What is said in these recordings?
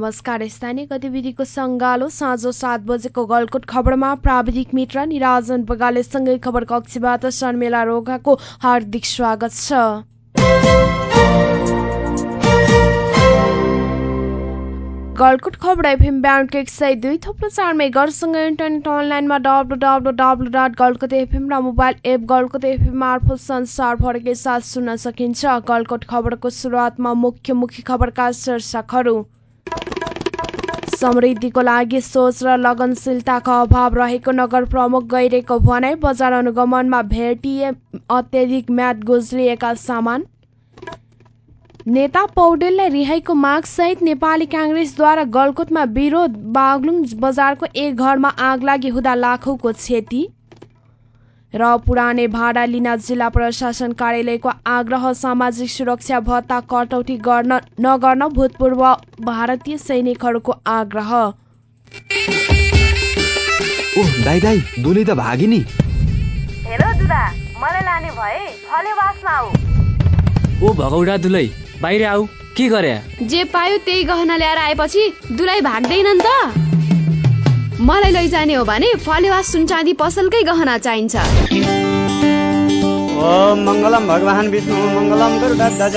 नमस्कार। स्थानीय गतिविधिको सङ्गालो साँझ सात बजेको गलकोट खबरमा प्राविधिक मित्र निराजन बगालेसँगै खबर कक्षबाट शर्मेला रोगाको हार्दिक स्वागत छ। गलकुट खबर एफएम ब्यान्डको एक सय दुई थुप्रो चार मेगरसँग इन्टरनेट अनलाइनमा W W W dot Galkot FM र मोबाइल एप गलकोट एफएम मार्फत संसारभरकै साथ सुन्न सकिन्छ। गलकोट खबरको सुरुवातमा मुख्य मुख्य खबरका शीर्षकहरू। समृद्धिको लागि सोच र लगनशीलताको अभाव रहेको नगर प्रमुख गैरेको भनाइ बजार अनुगमनमा भेटिए अत्याधिक म्याद गुज्रिएका सामान। नेता पौडेललाई रिहाईको मागसहित नेपाली काङ्ग्रेसद्वारा गलकोटमा विरोध बागलुङ बजारको एक घरमा आग लागि हुँदा लाखौँको क्षति। र पुराने भाडा लिन जिल्ला प्रशासन कार्यालयको आग्रह सामाजिक सुरक्षा भत्ता कटौती गर्न नगर्न भूतपूर्व भारतीय सैनिकहरूको आग्रह। ओह दाई दाई दुली त भागी नि हेर दुदा मलाई लाने भए फले बासमा आऊ ओ भगौडा दुलै बाहिर आऊ के गरे? जे पायो त्यही गहना ल्याएर आएपछि दुलाई भाग्दैनन् त। मलाई लैजाने हो भने फलेवा सुनचाँदी पसलकै गहना चाहिन्छ। ओम मङ्गलम भगवान् विष्णु मङ्गलम गरुडध्वज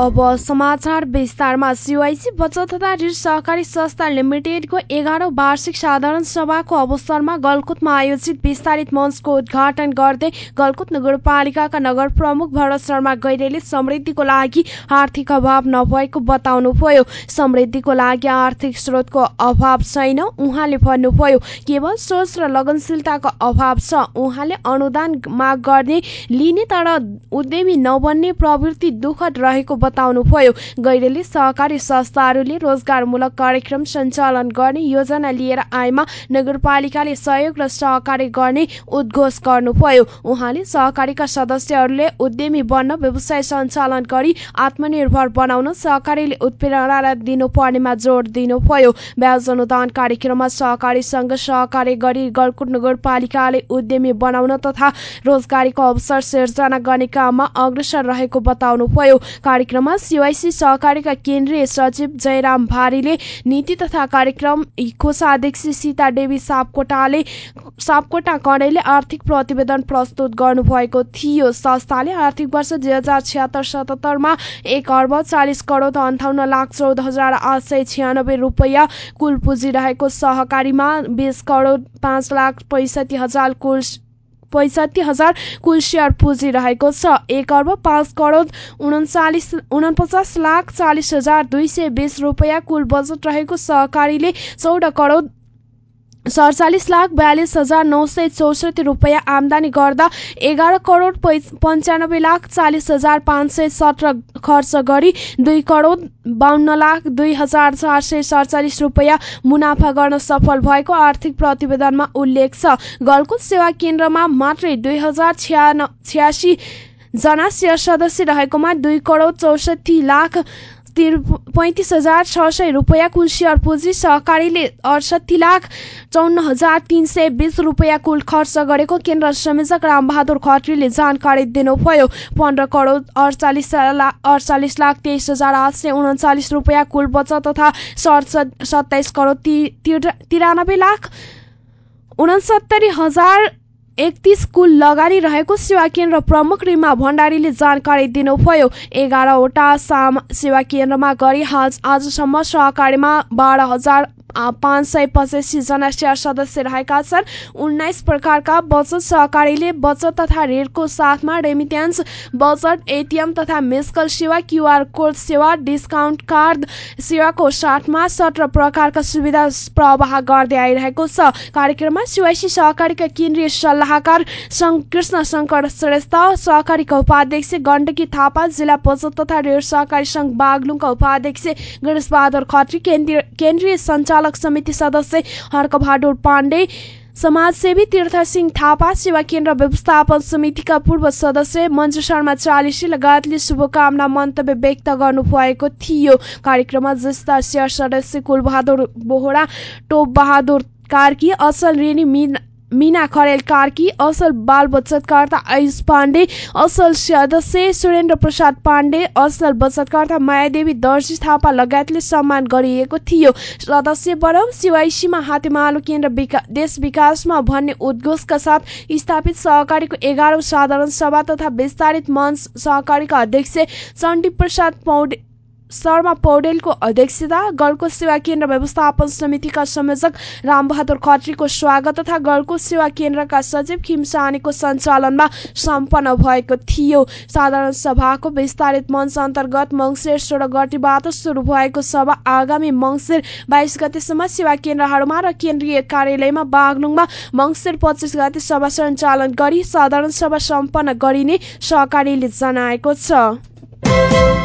अब समाचार विस्तारमा। सिवाइसी बचत तथा ऋण सहकारी संस्था लिमिटेडको एघारौँ वार्षिक साधारण सभाको अवसरमा गलकुटमा आयोजित विस्तारित मञ्चको उद्घाटन गर्दै गलकुट नगरपालिकाका नगर प्रमुख भरत शर्मा गैरेले समृद्धिको लागि आर्थिक अभाव नभएको बताउनुभयो। समृद्धिको लागि आर्थिक स्रोतको अभाव छैन उहाँले भन्नुभयो। केवल सोच र लगनशीलताको अभाव छ। उहाँले अनुदान माग गर्ने लिने तर उद्यमी नबन्ने प्रवृत्ति दुःखद रहेको बताउनुभयो। गैरेले सहकारी संस्थाहरूले रोजगारमूलक कार्यक्रम सञ्चालन गर्ने योजना लिएर आएमा नगरपालिकाले सहयोग र सहकारी गर्ने उद्घोष गर्नुभयो। उहाँले सहकारीका सदस्यहरूले उद्यमी बन्न व्यवसाय सञ्चालन गरी आत्मनिर्भर बनाउन सहकारीले उत्प्रेरणा दिनुपर्नेमा जोड दिनुभयो। ब्याज अनुदान कार्यक्रममा सहकारीसँग सहकारी गरी गलकुट नगरपालिकाले उद्यमी बनाउन तथा रोजगारीको अवसर सिर्जना गर्ने काममा अग्रसर रहेको बताउनुभयो। कार्यक्रममा सिवाइसी सहकारीका केन्द्रीय सचिव जयराम भारीले नीति तथा कार्यक्रम कोषाध्यक्ष सीता देवी सापकोटाले सापकोटा कणेले आर्थिक प्रतिवेदन प्रस्तुत गर्नुभएको थियो। संस्थाले आर्थिक वर्ष दुई हजार छिहत्तर सतहत्तरमा एक अर्ब चालिस करोड अन्ठाउन्न लाख चौध हजार आठ सय छ्यानब्बे रुपियाँ कुल पुँजी रहेको सहकारीमा बिस करोड पाँच लाख पैँसठी हजार कुल पैँसठी हजार कुल सेयर पुँजी रहेको छ। एक अर्ब पाँच करोड उन्चालिस उनपचास लाख चालिस हजार दुई सय बिस रुपियाँ कुल बजेट रहेको सहकारीले चौध करोड सडचालिस लाख बयालिस हजार नौ सय चौसठी रुपियाँ आमदानी गर्दा एघार करोड पन्चानब्बे लाख चालिस हजार पाँच सय सत्र खर्च गरी दुई करोड बाहन्न लाख दुई हजार चार सय सडचालिस रुपियाँ मुनाफा गर्न सफल भएको आर्थिक प्रतिवेदनमा उल्लेख छ। गलकुट सेवा केन्द्रमा मात्रै दुई हजार छ्यासी जना सदस्य रहेकोमा दुई करोड चौसठी लाख पैँतिस हजार छ सय रुपियाँ कुल सेयर पुँजी सहकारीले अडसठी लाख चौन्न हजार तिन सय बिस रुपियाँ कुल खर्च गरेको केन्द्र संयोजक रामबहादुर खत्रीले जानकारी दिनुभयो। पन्ध्र करोड अडचालिस अडचालिस लाख तेइस हजार आठ सय उन्चालिस रुपियाँ कुल बचत तथा सत्ताइस करोड तिरानब्बे लाख उनसत्तरी हजार एकतिस कुल लगानी रहेको सेवा केन्द्र प्रमुख रिमा भण्डारीले जानकारी दिनुभयो। एघारवटा सेवा केन्द्रमा गरी आजसम्म सहकारीमा बाह्र हजार पाँच सय पचासीजना सेयर सदस्य रहेका छन्। उन्नाइस प्रकारका बचत सहकारीले बचत तथा ऋणको साथमा रेमिट्यान्स बचत एटिएम तथा मेसकल सेवा क्युआर कोड सेवा डिस्काउन्ट कार्ड सेवाको साथमा सत्र प्रकारका सुविधा प्रवाह गर्दै आइरहेको छ। कार्यक्रममा सिवाइसी सहकारीका केन्द्रीय सल्लाहकार कृष्ण शङ्कर श्रेष्ठ सहकारीका उपाध्यक्ष गण्डकी थापा जिल्ला बचत तथा ऋण सहकारी सङ्घ बागलुङका उपाध्यक्ष गणेश बहादुर खत्री केन्द्रीय सञ्चालक सञ्चालक समिति सदस्य हर्कबहादुर पाण्डे समाजसेवी तीर्थ सिंह थापा सेवा केन्द्र व्यवस्थापन समितिका पूर्व सदस्य मञ्जु शर्मा चालिसी लगायतले शुभकामना मन्तव्य व्यक्त गर्नुभएको थियो। कार्यक्रममा ज्येष्ठ सेयर सदस्य कुलबहादुर बोहरा टोप बहादुर कार्की असल रेणी मिना खरेल कार्की असल बाल बचतकर्ता आयुष पाण्डे असल सदस्य सुरेन्द्र प्रसाद पाण्डे असल बचतकर्ता मायादेवी दर्जी थापा लगायतले सम्मान गरिएको थियो सदस्य बनाऊ सिवाइसीमा हातेमालो केन्द्र विका, देश विकासमा भन्ने उद्घोषका साथ स्थापित सहकारीको एघारौँ साधारण सभा तथा विस्तारित मञ्च सहकारीका अध्यक्ष चण्डी प्रसाद पौडे शर्मा पौडेलको अध्यक्षता गलको सेवा केन्द्र व्यवस्थापन समितिका संयोजक रामबहादुर खत्रीको स्वागत तथा गलको सेवा केन्द्रका सचिव खिमसानीको सञ्चालनमा सम्पन्न भएको थियो। साधारण सभाको विस्तारित मञ्च अन्तर्गत मङ्सिर सोह्र गतिबाट सुरु भएको सभा आगामी मङ्सिर बाइस गतेसम्म सेवा केन्द्रहरूमा र केन्द्रीय कार्यालयमा बागलुङमा मङ्सिर पच्चिस गते सभा सञ्चालन गरी साधारण सभा सम्पन्न गरिने सहकारीले जनाएको छ।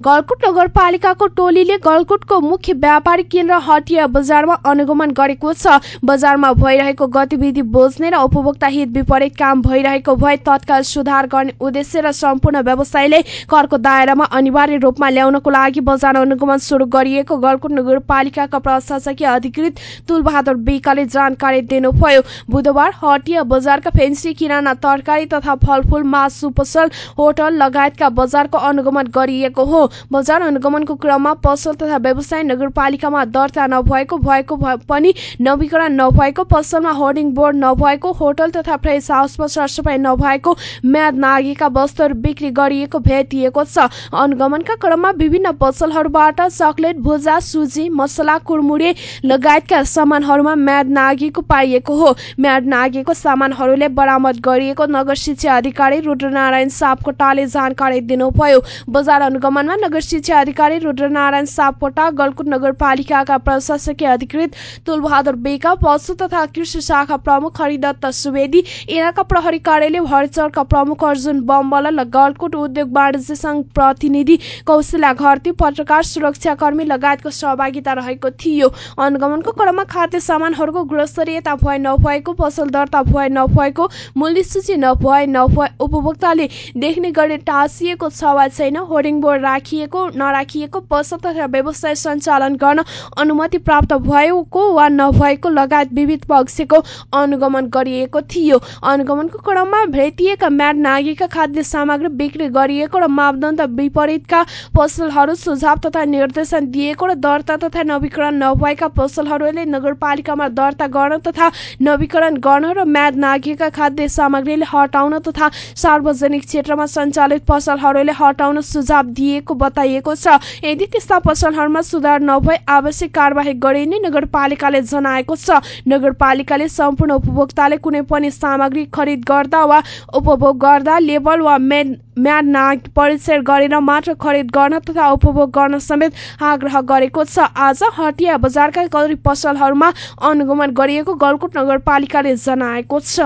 गलकुट नगरपालिकाको टोलीले गलकुटको मुख्य व्यापारिक केन्द्र हटिया बजारमा अनुगमन गरेको छ। बजारमा भइरहेको गतिविधि बुझ्ने र उपभोक्ता हित विपरीत काम भइरहेको भए तत्काल सुधार गर्ने उद्देश्य र सम्पूर्ण व्यवसायले करको दायरामा अनिवार्य रूपमा ल्याउनको लागि बजार अनुगमन शुरू गरिएको गलकुट नगरपालिकाका प्रशासकीय अधिकृत तुलबहादुर विकले जानकारी दिनुभयो। बुधबार हटिया बजारका फेन्सी किराना तरकारी तथा फलफूल मासु पसल होटल लगायतका बजारको अनुगमन गरिएको हो। बजार अनुगमनको क्रममा पसल तथा व्यवसाय नगरपालिकामा दर्ता नभएको भएको पनि नवीकरण नभएको पसलमा होर्डिङ बोर्ड नभएको होटल तथा फ्रेस हाउसमा सरसफाई नभएको म्याद नागेका वस्तुहरू बिक्री गरिएको भेटिएको छ। अनुगमनका क्रममा विभिन्न पसलहरूबाट चकलेट भुजा सुजी मसला कुरमुरे लगायतका सामानहरूमा म्याद नागेको पाइएको हो। म्याद नागेको सामानहरूले बरामद गरिएको नगर शिक्षा अधिकारी रुद्रनारायण सापकोटाले जानकारी दिनुभयो। बजार अनुगमनमा नगर शिक्षा अधिकारी रुद्रनारायण सापकोटा गलकुट नगरपालिकाका प्रशासकीय अधिकृत तुलबहादुर बेका पशु तथा कृषि शाखा प्रमुख हरिदत्त सुवेदी इलाका प्रहरी कार्यालय हरिचरका प्रमुख अर्जुन बम्बल र गलकुट उद्योग वाणिज्य संघ प्रतिनिधि कौशल्या घरती पत्रकार सुरक्षाकर्मी लगायतको सहभागिता रहेको थियो। अनुगमनको क्रममा खाद्य सामानहरूको गुणस्तरीयता भए नभएको पसल दर्ता भए नभएको मूल्य सूची नभए नभए उपभोक्ताले देख्ने गरी टाँसिएको छ वा छैन। होर्डिङ बोर्ड राखिएको नराखिएको पसल तथा व्यवसाय सञ्चालन गर्न अनुमति प्राप्त भएको वा नभएको लगायत विविध पक्षको अनुगमन गरिएको थियो। अनुगमनको क्रममा भेटिएका म्याट नागेका खाद्य सामग्री बिक्री गरिएको र मापदण्ड विपरीतका पसलहरू सुझाव तथा निर्देशन दिएको र दर्ता तथा नवीकरण नभएका पसलहरूले नगरपालिकामा दर्ता गर्न तथा नवीकरण गर्न र म्याद नागेका खाद्य सामग्रीले हटाउन तथा सार्वजनिक क्षेत्रमा सञ्चालित पसलहरूले हटाउन सुझाव दिएको बताइएको छ। यदि त्यस्ता पसलहरूमा सुधार नभए आवश्यक कारवाही गरिने नगरपालिकाले जनाएको छ। नगरपालिकाले सम्पूर्ण उपभोक्ताले कुनै पनि सामग्री खरिद गर्दा वा उपभोग गर्दा लेबल वा म्याद नाग परिचय गरेर मात्र खरिद गर्न तथा उपभोग गर्न समेत आग्रह गरेको छ। आज हटिया बजारका करिब पसलहरूमा अनुगमन गरिएको गलकुट नगरपालिकाले जनाएको छ।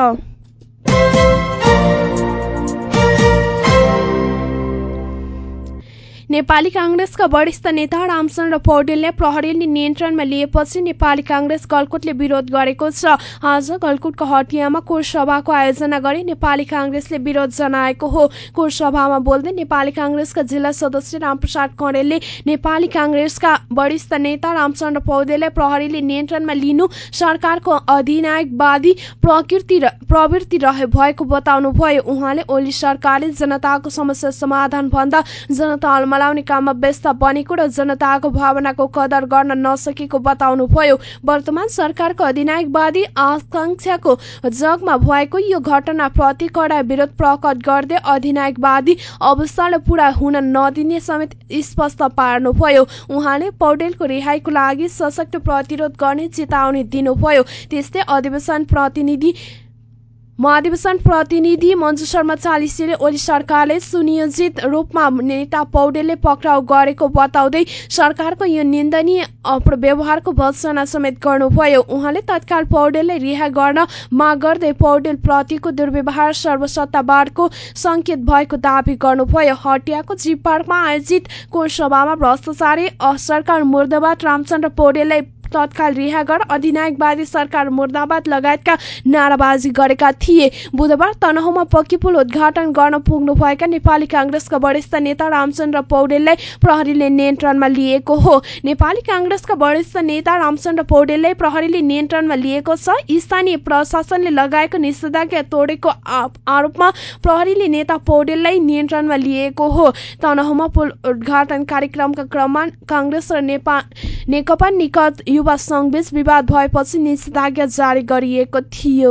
नेपाली काङ्ग्रेसका वरिष्ठ नेता रामचन्द्र पौडेलले प्रहरीले नियन्त्रणमा लिएपछि नेपाली काङ्ग्रेस गलकुटले विरोध गरेको छ। आज गलकुटको हटियामा कोर सभाको आयोजना गरी नेपाली काङ्ग्रेसले विरोध जनाएको हो। कोर सभामा बोल्दै नेपाली काङ्ग्रेसका जिल्ला सदस्य रामप्रसाद कणेलले नेपाली काङ्ग्रेसका वरिष्ठ नेता रामचन्द्र पौडेलले प्रहरीले नियन्त्रणमा लिनु सरकारको अधिनायकवादी प्रकृति प्रवृत्ति रहे भएको बताउनुभयो। उहाँले ओली सरकारले जनताको समस्या समाधान भन्दा जनता मलाउने काममा व्यस्त बनेको र जनताको भावनाको कदर गर्न नसकेको बताउनुभयो। वर्तमान सरकारको अधिनायकवादी आकांक्षाको जगमा भएको यो घटनाप्रति कडा विरोध प्रकट गर्दै अधिनायकवादी अवस्थालाई पूरा हुन नदिने समेत स्पष्ट पार्नुभयो। उहाँले पौडेलको रिहाईको लागि सशक्त प्रतिरोध गर्ने चेतावनी दिनुभयो। त्यस्तै अधिवेशन प्रतिनिधि महाधिवेशन प्रतिनिधि मञ्जु शर्मा चालिसीले ओली सरकारले सुनियोजित रूपमा नेता पौडेलले पक्राउ गरेको बताउँदै सरकारको यो निन्दनीय व्यवहारको भर्सना समेत गर्नुभयो। उहाँले तत्काल पौडेललाई रिहा गर्न माग गर्दै पौडेल प्रतिको दुर्व्यवहार सर्वसत्तावादको संकेत भएको दावी गर्नुभयो। हटियाको जी पार्कमा आयोजित कोर सभामा भ्रष्टाचारी सरकार मुर्दाबाद रामचन्द्र पौडेललाई तत्काल रिहा गर। अधिनायकवादी सरकार मुर्दाबाद लगायतका नाराबाजी गरेका थिए। बुधबार तनहुमा पक्की पुल उद्घाटन गर्न पुग्नुभएका नेपाली काङ्ग्रेसका वरिष्ठ नेता रामचन्द्र पौडेललाई प्रहरीले नियन्त्रणमा लिएको हो। नेपाली काङ्ग्रेसका वरिष्ठ नेता रामचन्द्र पौडेललाई प्रहरीले नियन्त्रणमा लिएको छ। स्थानीय प्रशासनले लगाएको निषेधाज्ञा तोडेको आरोपमा प्रहरीले नेता पौडेललाई नियन्त्रणमा लिएको हो। तनहुमा पुल उद्घाटन कार्यक्रमका क्रममा काङ्ग्रेस र नेकपा निकट युवा सङ्घबीच विवाद भएपछि निषेधाज्ञा जारी गरिएको थियो।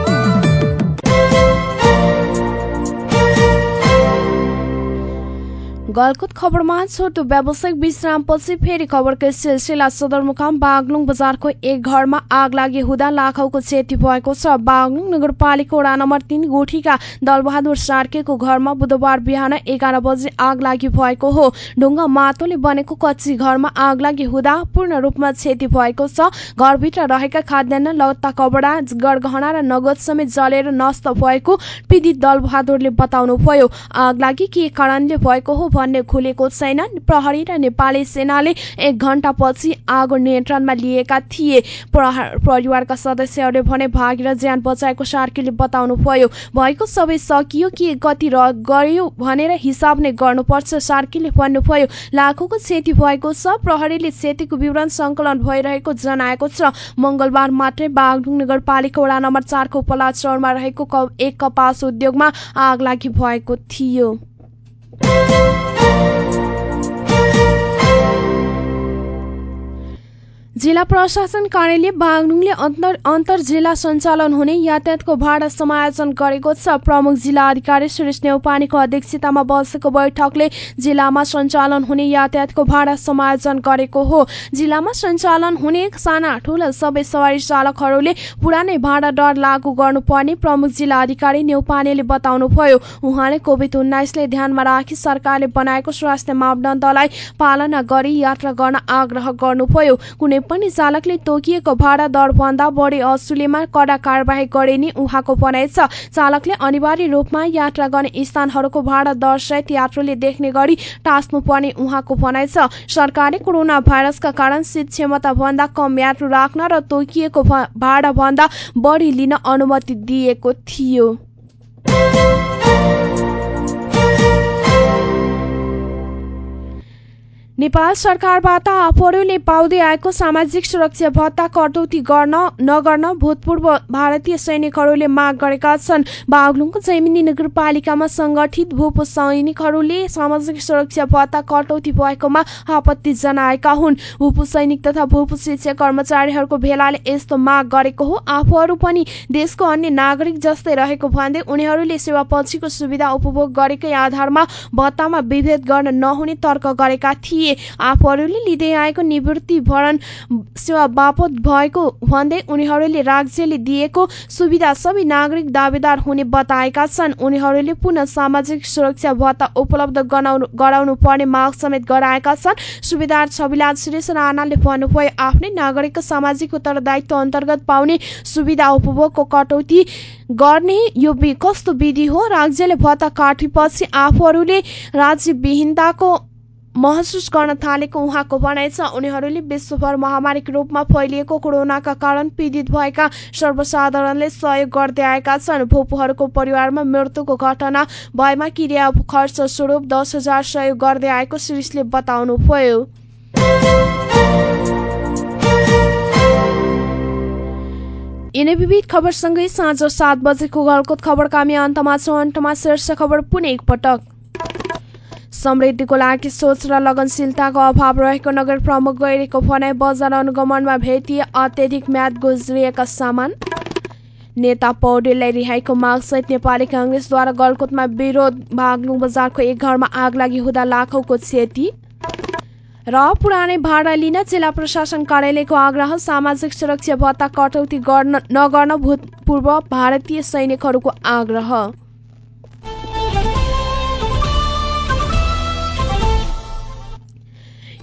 गलकुट खबरमा छोटो व्यावसायिक विश्रामपछि फेरि खबरको सिलसिला सदरमुकाम बागलुङ बजारको एक घरमा आग लागि हुँदा लाखौंको क्षति भएको छ। बागलुङ नगरपालिका वडा नम्बर तीन गोठीका दलबहादुर सार्केको घरमा बुधबार बिहान एघार बजे आग लागि भएको हो। ढुङ्गा माटोले बनेको कच्ची घरमा आग लागि हुँदा पूर्ण रूपमा क्षति भएको छ। घरभित्र रहेका खाद्यान्न लत्ता कपडा गरगहना र नगद समेत जलेर नष्ट भएको पीडित दलबहादुरले बताउनुभयो। आग लागि के कारणले भएको हो भन्ने खुलेको छैन। प्रहरी र नेपाली सेनाले एक घण्टापछि आगो नियन्त्रणमा लिएका थिए। परिवारका सदस्यहरूले भने भागेर ज्यान बचाएको सार्कीले बताउनुभयो। भएको सबै सकियो कि कति गर्यो भनेर हिसाब नै गर्नुपर्छ सार्कीले भन्नुभयो। लाखौंको क्षति भएको छ। प्रहरीले क्षतिको विवरण संकलन भइरहेको जनाएको छ। मंगलबार मात्रै बागलुङ नगरपालिका वडा नम्बर चारको उपला चौरमा रहेको एक कपास उद्योगमा आग लागि भएको थियो। जिल्ला प्रशासन कार्यालय बागलुङले अन्तर अन्तर जिल्ला सञ्चालन हुने यातायातको भाडा समायोजन गरेको छ। प्रमुख जिल्ला अधिकारी सुरेश नेउपानेको अध्यक्षतामा बसेको बैठकले जिल्लामा सञ्चालन हुने यातायातको भाडा समायोजन गरेको हो। जिल्लामा सञ्चालन हुने साना ठूला सबै सवारी चालकहरूले पुरानै भाडा दर लागू गर्नुपर्ने प्रमुख जिल्ला अधिकारी नेउपानेले बताउनुभयो। उहाँले कोभिड उन्नाइसले ध्यानमा राखी सरकारले बनाएको स्वास्थ्य मापदण्डलाई पालना गरी यात्रा गर्न आग्रह गर्नुभयो। कुनै पनि चालकले तोकिएको भाडा दर भन्दा बढी असुलीमा कडा कार्यवाही गरिने उहाँको भनाइ छ। चालकले अनिवार्य रूपमा यात्रा गर्ने स्थानहरूको भाडा दर सहित यात्रुले देख्ने गरी टाँस्नुपर्ने उहाँको भनाइ छ। सरकारले कोरोना भाइरसका कारण सीट क्षमता भन्दा कम यात्रु राख्न र तोकिएको भाडा भन्दा बढी लिन अनुमति दिएको थियो। नेपाल सरकारबाट आफूहरूले पाउँदै आएको सामाजिक सुरक्षा भत्ता कटौती गर्न नगर्न भूतपूर्व भारतीय सैनिकहरूले माग गरेका छन्। बागलुङको जैमिनी नगरपालिकामा संगठित भूप सैनिकहरूले सामाजिक सुरक्षा भत्ता कटौती भएकोमा आपत्ति जनाएका हुन्। भूप सैनिक तथा भूप शिक्षक कर्मचारीहरूको भेलाले यस्तो माग गरेको हो। आफूहरू पनि देशको अन्य नागरिक जस्तै रहेको भन्दै उनीहरूले सेवा पछिको सुविधा उपभोग गरेकै आधारमा भत्तामा विभेद गर्न नहुने तर्क गरेका थिए। आफूहरूले लिँदै आएको निवृत्ति भरण सेवा बापत भएको भन्दै उनीहरूले राज्यले दिएको सुविधा सबै नागरिक दावेदार हुने बताएका छन्। उनीहरूले पुनः सामाजिक सुरक्षा भत्ता उपलब्ध गराउनु पर्ने माग समेत गराएका छन्। सुविधा छविलाल सुरेश राणाले भन्नुभयो आफ्नै नागरिकको सामाजिक उत्तरदायित्व अन्तर्गत पाउने सुविधा उपभोगको कटौती गर्ने यो कस्तो विधि हो? राज्यले भत्ता काटेपछि आफूहरूले राज्यविहीनताको महसुस गर्न थालेको उहाँको भनाइ छ। उनीहरूले विश्वभर महामारीको रूपमा फैलिएको कोरोनाका कारण पीडित भएका सर्वसाधारणले सहयोग गर्दै आएका छन्। भूपहरूको परिवारमा मृत्युको घटना भएमा क्रिया खर्च स्वरूप दस हजार सहयोग गर्दै आएको श्रीषले बताउनुभयो। यिनै विविध खबरसँगै साँझ सात बजेको गलकोत खबरका हामी अन्तमा छौँ। अन्तमा शीर्ष खबर पुनः एकपटक समृद्धिको लागि सोच र लगनशीलताको अभाव रहेको नगर प्रमुख गैरेको भनाई बजार अनुगमनमा भेटिए अत्यधिक म्याद गुज्रिएका सामान। नेता पौडेललाई रिहाईको मागसहित नेपाली काङ्ग्रेसद्वारा गलकोटमा विरोध बाग्लुङ बजारको एक घरमा आग लागि हुँदा लाखौँको क्षति। र पुरानै भाडा लिन जिल्ला प्रशासन कार्यालयको आग्रह सामाजिक सुरक्षा भत्ता कटौती गर्न नगर्न भूतपूर्व भारतीय सैनिकहरूको आग्रह।